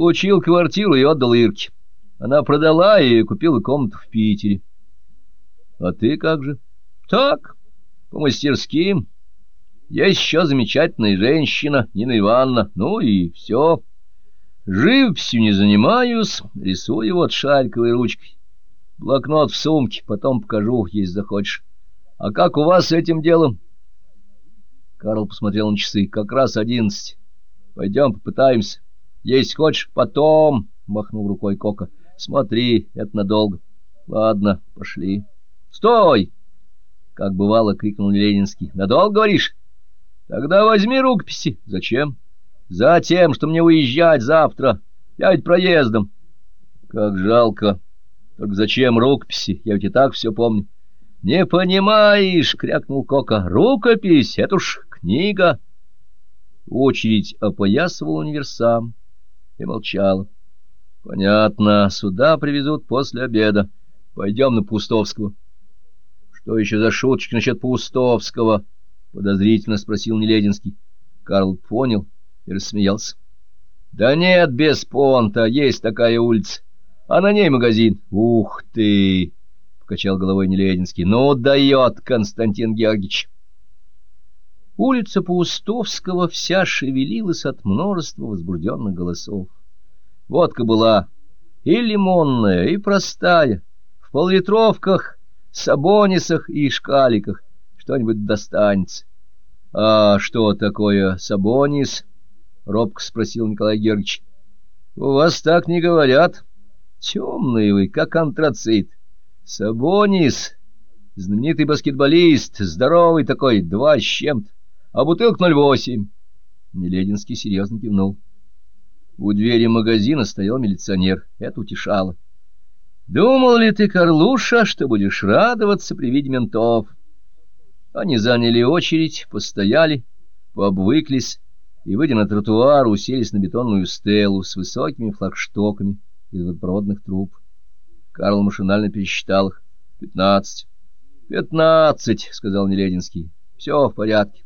Получил квартиру и отдал Ирке. Она продала и купила комнату в Питере. А ты как же? Так, по мастерским. Есть еще замечательная женщина, Нина Ивановна. Ну и все. Живописью не занимаюсь, рисую вот шариковой ручкой. Блокнот в сумке, потом покажу, если захочешь. А как у вас с этим делом? Карл посмотрел на часы. Как раз одиннадцать. Пойдем попытаемся. Есть хочешь, потом, — махнул рукой Кока. Смотри, это надолго. Ладно, пошли. Стой! Как бывало, крикнул Ленинский. Надолго, говоришь? Тогда возьми рукописи. Зачем? Затем, что мне уезжать завтра. Я ведь проездом. Как жалко. Только зачем рукописи? Я ведь и так все помню. Не понимаешь, крякнул Кока. Рукопись — это уж книга. Очередь опоясывала универсам и молчала. Понятно, сюда привезут после обеда. Пойдем на Пустовского. Что еще за шуточки насчет Пустовского? Подозрительно спросил Нелединский. Карл понял и рассмеялся. Да нет, без понта, есть такая улица, а на ней магазин. Ух ты! Покачал головой Нелединский. Ну, дает Константин Георгиевич. Улица Паустовского вся шевелилась от множества возбужденных голосов. Водка была и лимонная, и простая, в поллитровках, сабонисах и шкаликах. Что-нибудь достанется. — А что такое сабонис? — робко спросил Николай Георгиевич. — У вас так не говорят. Темный вы, как антрацит. Сабонис, знаменитый баскетболист, здоровый такой, два с чем-то а бутылка 0,8. Нелединский серьезно кивнул. У двери магазина стоял милиционер. Это утешало. «Думал ли ты, Карлуша, что будешь радоваться при виде ментов?» Они заняли очередь, постояли, пообвыклись и, выйдя на тротуар, уселись на бетонную стелу с высокими флагштоками из водопроводных труб. Карл машинально пересчитал их. «Пятнадцать». «Пятнадцать», — сказал Нелединский. «Все в порядке».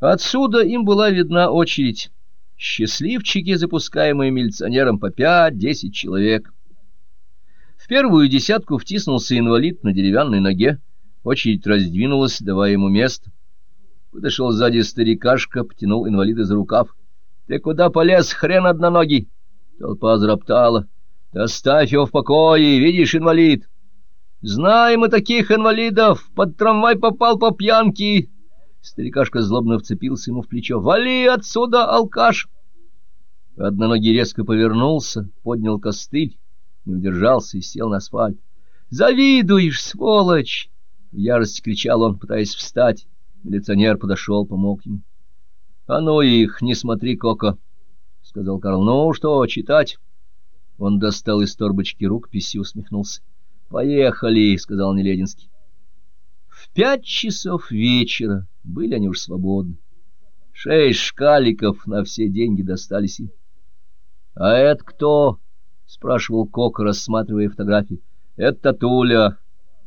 Отсюда им была видна очередь. Счастливчики, запускаемые милиционером по пять-десять человек. В первую десятку втиснулся инвалид на деревянной ноге. Очередь раздвинулась, давая ему место. Подошел сзади старикашка, потянул инвалида за рукав. — Ты куда полез, хрен одноногий? Толпа зароптала. — Оставь его в покое, видишь, инвалид. — Знаем мы таких инвалидов, под трамвай попал по пьянке. Старикашка злобно вцепился ему в плечо. «Вали отсюда, алкаш!» Одноногий резко повернулся, поднял костыль, не удержался и сел на асфальт. «Завидуешь, сволочь!» В ярости кричал он, пытаясь встать. Милиционер подошел, помог ему. «А ну их, не смотри, Коко!» — сказал Карл. «Ну что, читать?» Он достал из торбочки рукопись и усмехнулся. «Поехали!» — сказал Нелединский. В пять часов вечера были они уж свободны. Шесть шкаликов на все деньги достались им. — А это кто? — спрашивал Кок, рассматривая фотографии. — Это Татуля,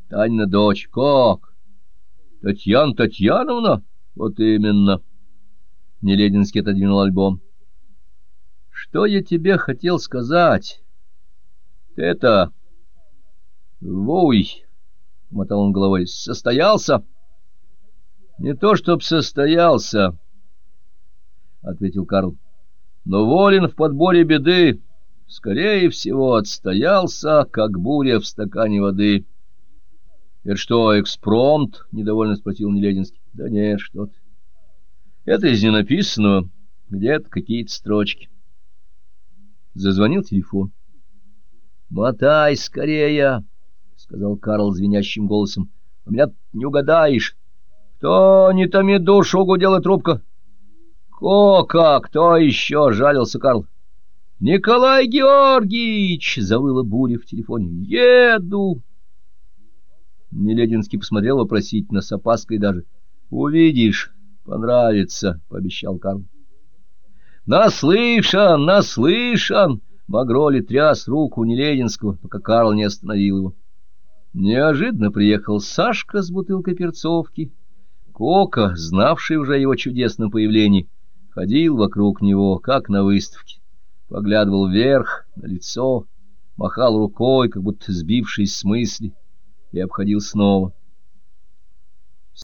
Танина дочь. — Как? — Татьяна Татьяновна? — Вот именно. Нелединский отодвинул альбом. — Что я тебе хотел сказать? — Это... — Вой! — мотал он головой. — Состоялся? — не то чтоб состоялся, — ответил Карл, — но волен в подборе беды. Скорее всего, отстоялся, как буря в стакане воды. — Это что, экспромт? — недовольно спросил Нелединский. — Да нет, что ты. Это из ненаписанного, где-то какие-то строчки. Зазвонил телефон. — Мотай скорее, — сказал Карл звенящим голосом. — У меня не угадаешь. «Кто не томи душу?» — гудела трубка. «Кока! Кто еще?» — жалился Карл. «Николай Георгиевич!» — завыла буря в телефоне. «Еду!» Нелединский посмотрел вопросительно, с опаской даже. «Увидишь, понравится», — пообещал Карл. «Наслышан, наслышан!» Магроли тряс руку Нелединского, пока Карл не остановил его. Неожиданно приехал Сашка с бутылкой перцовки Кока, знавший уже его чудесном появлении, ходил вокруг него, как на выставке. поглядывал вверх, на лицо, махал рукой, как будто сбившись с мысли, и обходил снова.